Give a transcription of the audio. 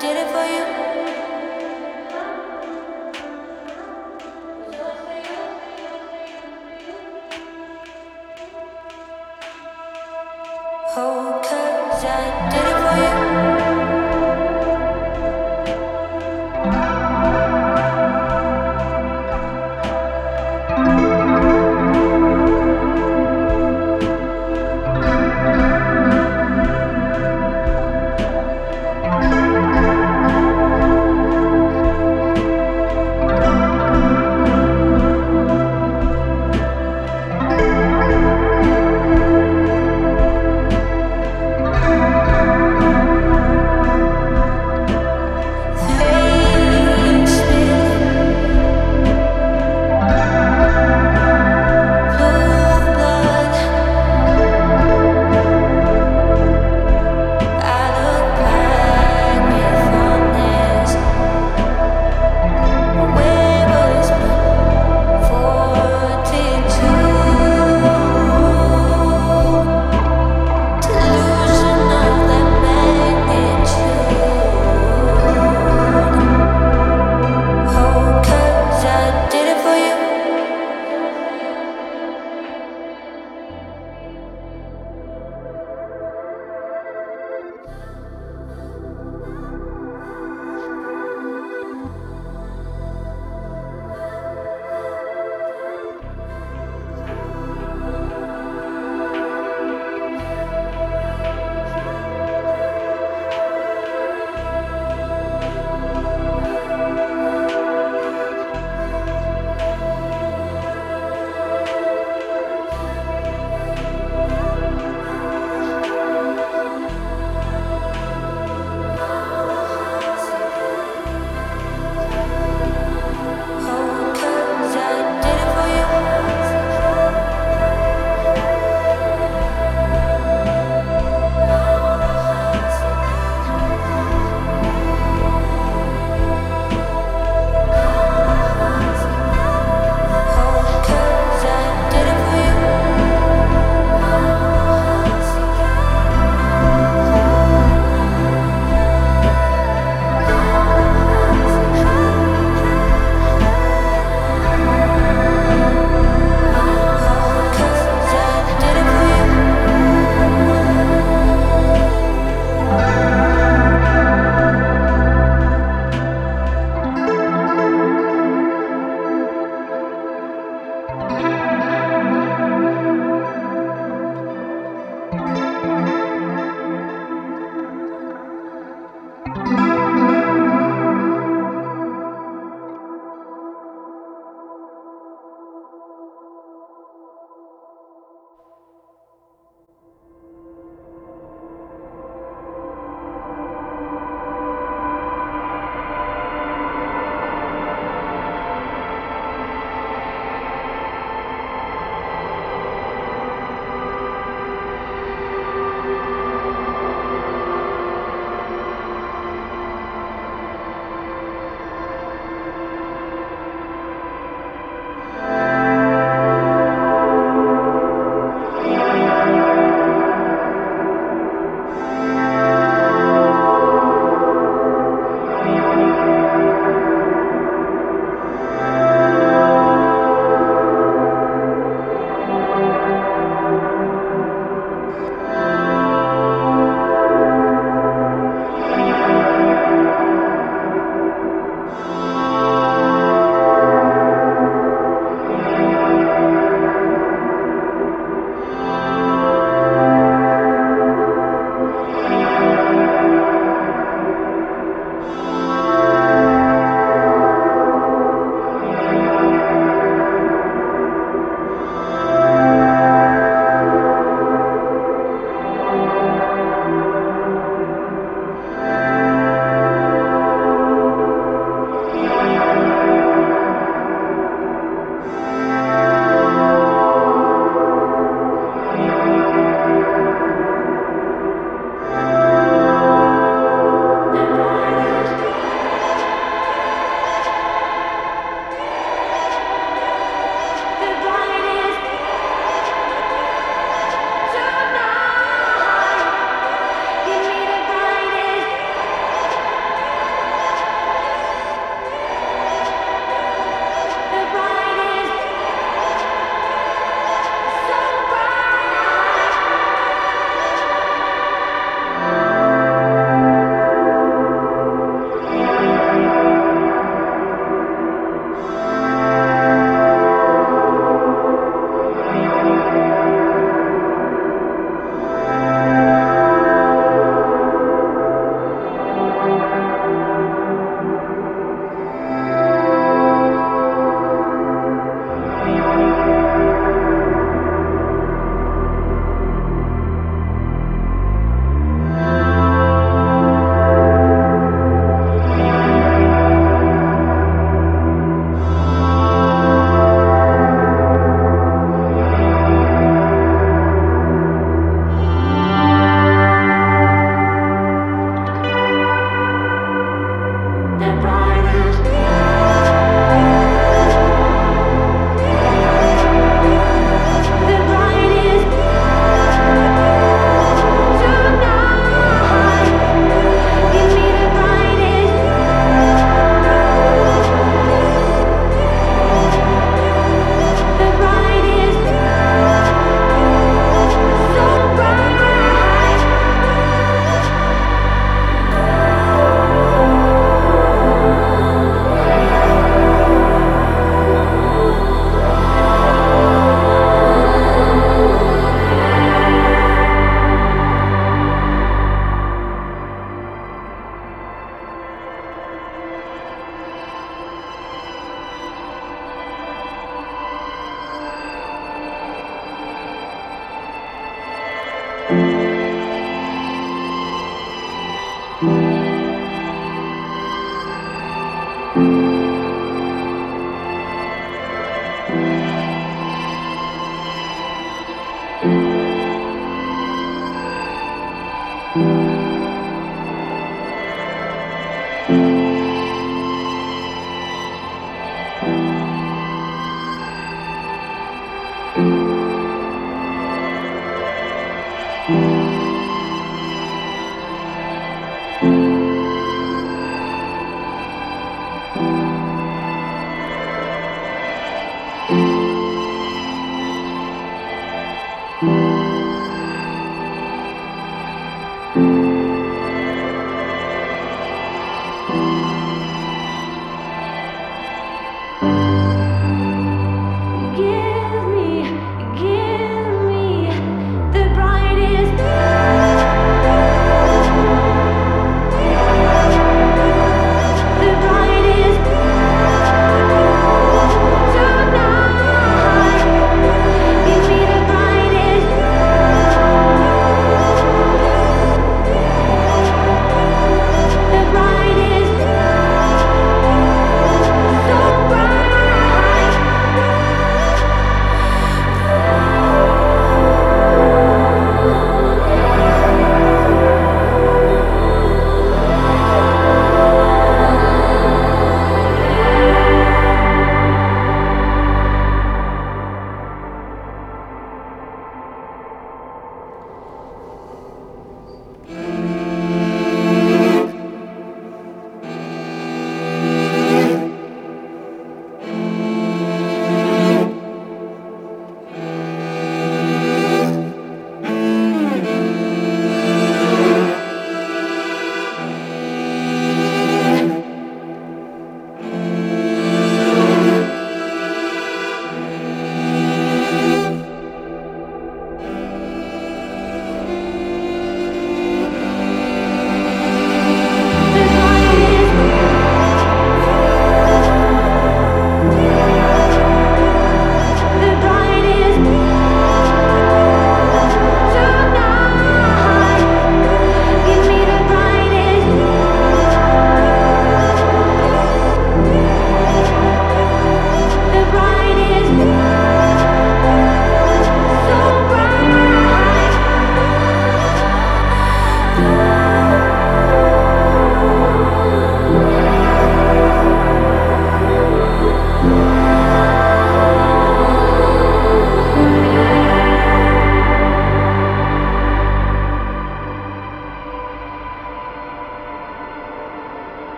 did it for you.